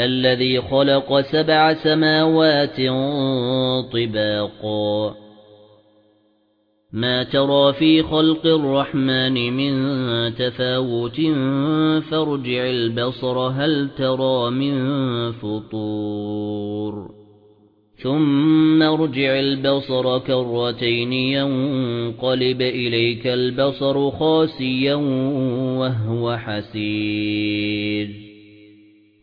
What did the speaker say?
الذي خلق سبع سماوات طباقا ما ترى في خلق الرحمن من تفاوت فارجع البصر هل ترى من فطور. ثم ارجع البصر كرتين ينقلب إليك البصر خاسيا وهو حسير.